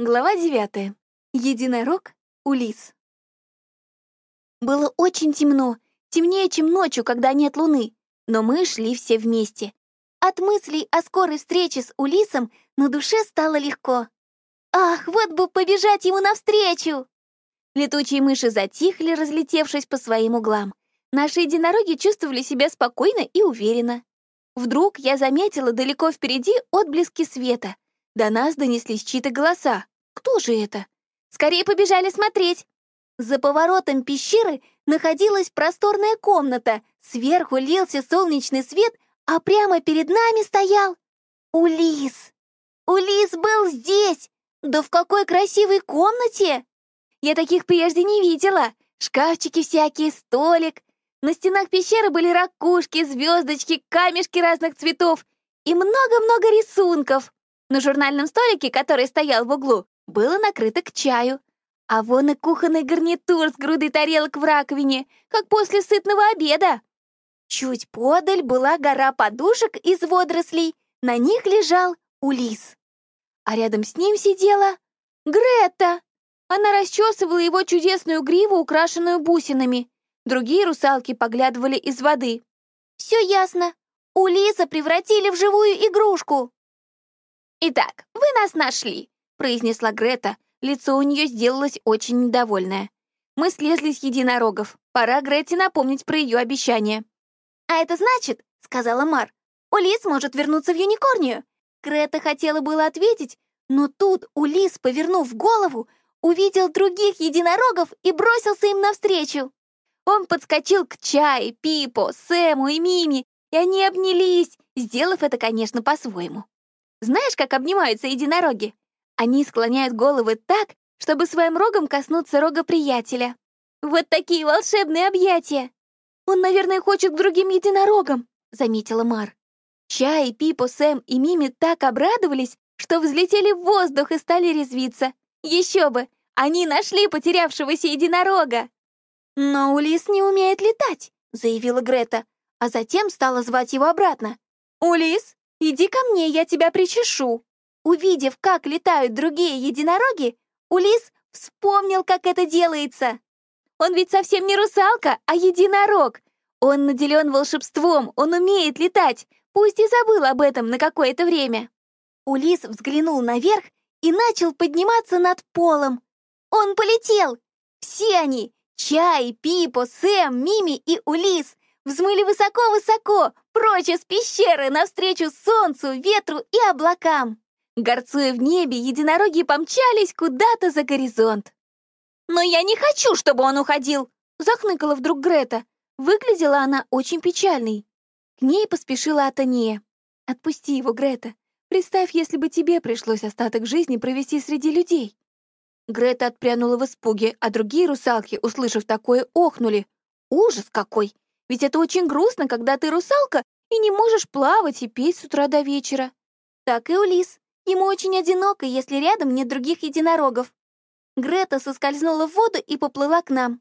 Глава 9. Единорог Улис. Было очень темно, темнее, чем ночью, когда нет луны, но мы шли все вместе. От мыслей о скорой встрече с Улисом на душе стало легко. Ах, вот бы побежать ему навстречу! Летучие мыши затихли, разлетевшись по своим углам. Наши единороги чувствовали себя спокойно и уверенно. Вдруг я заметила далеко впереди отблески света — до нас донеслись чьи-то голоса. Кто же это? Скорее побежали смотреть. За поворотом пещеры находилась просторная комната. Сверху лился солнечный свет, а прямо перед нами стоял Улис. Улис был здесь! Да в какой красивой комнате! Я таких прежде не видела. Шкафчики всякие, столик. На стенах пещеры были ракушки, звездочки, камешки разных цветов и много-много рисунков. На журнальном столике, который стоял в углу, было накрыто к чаю. А вон и кухонный гарнитур с грудой тарелок в раковине, как после сытного обеда. Чуть подаль была гора подушек из водорослей, на них лежал Улис. А рядом с ним сидела Грета. Она расчесывала его чудесную гриву, украшенную бусинами. Другие русалки поглядывали из воды. Все ясно. Улиса превратили в живую игрушку. «Итак, вы нас нашли», — произнесла Грета. Лицо у нее сделалось очень недовольное. Мы слезли с единорогов. Пора Грете напомнить про ее обещание. «А это значит», — сказала Мар, «Улис может вернуться в Юникорнию». Грета хотела было ответить, но тут Улис, повернув голову, увидел других единорогов и бросился им навстречу. Он подскочил к Чае, Пипо, Сэму и Мими, и они обнялись, сделав это, конечно, по-своему. Знаешь, как обнимаются единороги? Они склоняют головы так, чтобы своим рогом коснуться рога приятеля. Вот такие волшебные объятия. Он, наверное, хочет к другим единорогам, заметила Мар. Чай, Пипо, Сэм и Мими так обрадовались, что взлетели в воздух и стали резвиться. Еще бы, они нашли потерявшегося единорога. Но Улис не умеет летать, заявила Грета, а затем стала звать его обратно. Улис, «Иди ко мне, я тебя причешу!» Увидев, как летают другие единороги, Улис вспомнил, как это делается. Он ведь совсем не русалка, а единорог. Он наделен волшебством, он умеет летать, пусть и забыл об этом на какое-то время. Улис взглянул наверх и начал подниматься над полом. Он полетел! Все они — Чай, Пипо, Сэм, Мими и Улис взмыли высоко-высоко, прочь из пещеры, навстречу солнцу, ветру и облакам. Горцуя в небе, единороги помчались куда-то за горизонт. «Но я не хочу, чтобы он уходил!» — захныкала вдруг Грета. Выглядела она очень печальной. К ней поспешила Атания. «Отпусти его, Грета. Представь, если бы тебе пришлось остаток жизни провести среди людей». Грета отпрянула в испуге, а другие русалки, услышав такое, охнули. «Ужас какой! Ведь это очень грустно, когда ты русалка и не можешь плавать и петь с утра до вечера. Так и Улис. Ему очень одиноко, если рядом нет других единорогов. Грета соскользнула в воду и поплыла к нам.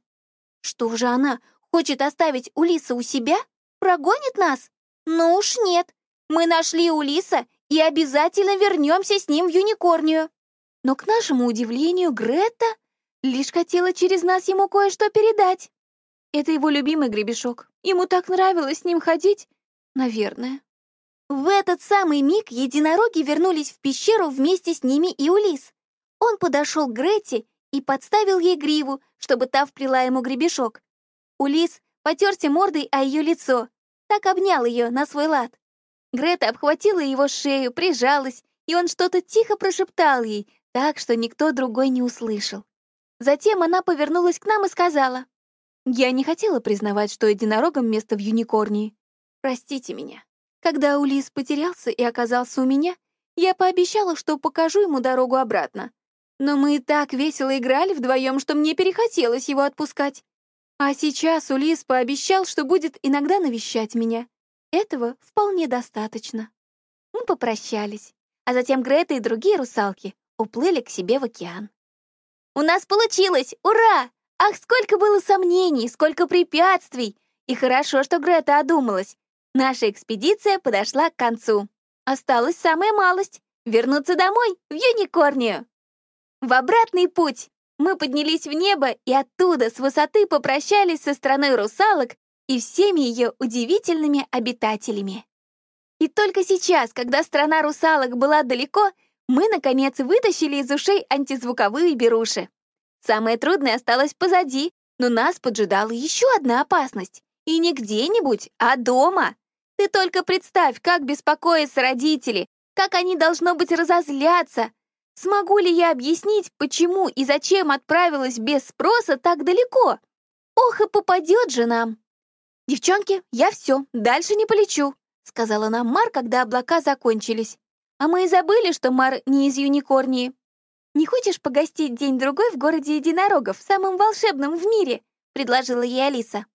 Что же она, хочет оставить Улиса у себя? Прогонит нас? Ну уж нет. Мы нашли Улиса и обязательно вернемся с ним в Юникорнию. Но, к нашему удивлению, Грета лишь хотела через нас ему кое-что передать. Это его любимый гребешок. Ему так нравилось с ним ходить. Наверное. В этот самый миг единороги вернулись в пещеру вместе с ними и Улис. Он подошел к Грете и подставил ей гриву, чтобы та вплела ему гребешок. Улис потерся мордой о ее лицо, так обнял ее на свой лад. Грета обхватила его шею, прижалась, и он что-то тихо прошептал ей, так что никто другой не услышал. Затем она повернулась к нам и сказала, я не хотела признавать, что единорогам место в юникорнии. Простите меня. Когда Улис потерялся и оказался у меня, я пообещала, что покажу ему дорогу обратно. Но мы так весело играли вдвоем, что мне перехотелось его отпускать. А сейчас Улис пообещал, что будет иногда навещать меня. Этого вполне достаточно. Мы попрощались, а затем Грета и другие русалки уплыли к себе в океан. «У нас получилось! Ура!» Ах, сколько было сомнений, сколько препятствий! И хорошо, что Грета одумалась. Наша экспедиция подошла к концу. Осталась самая малость — вернуться домой, в Юникорнию. В обратный путь! Мы поднялись в небо и оттуда, с высоты, попрощались со страной русалок и всеми ее удивительными обитателями. И только сейчас, когда страна русалок была далеко, мы, наконец, вытащили из ушей антизвуковые беруши. Самое трудное осталось позади, но нас поджидала еще одна опасность. И не где-нибудь, а дома. Ты только представь, как беспокоятся родители, как они, должно быть, разозлятся. Смогу ли я объяснить, почему и зачем отправилась без спроса так далеко? Ох, и попадет же нам. «Девчонки, я все, дальше не полечу», — сказала нам Мар, когда облака закончились. А мы и забыли, что Мар не из Юникорнии. «Не хочешь погостить день-другой в городе единорогов, самом волшебном в мире?» — предложила ей Алиса.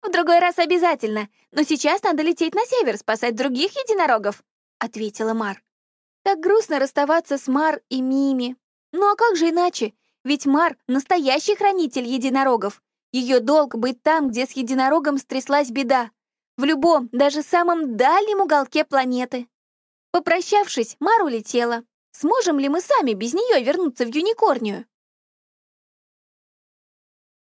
«В другой раз обязательно, но сейчас надо лететь на север, спасать других единорогов», — ответила Мар. Так грустно расставаться с Мар и Мими. Ну а как же иначе? Ведь Мар — настоящий хранитель единорогов. Ее долг быть там, где с единорогом стряслась беда. В любом, даже самом дальнем уголке планеты. Попрощавшись, Мар улетела. Сможем ли мы сами без нее вернуться в Юникорнию?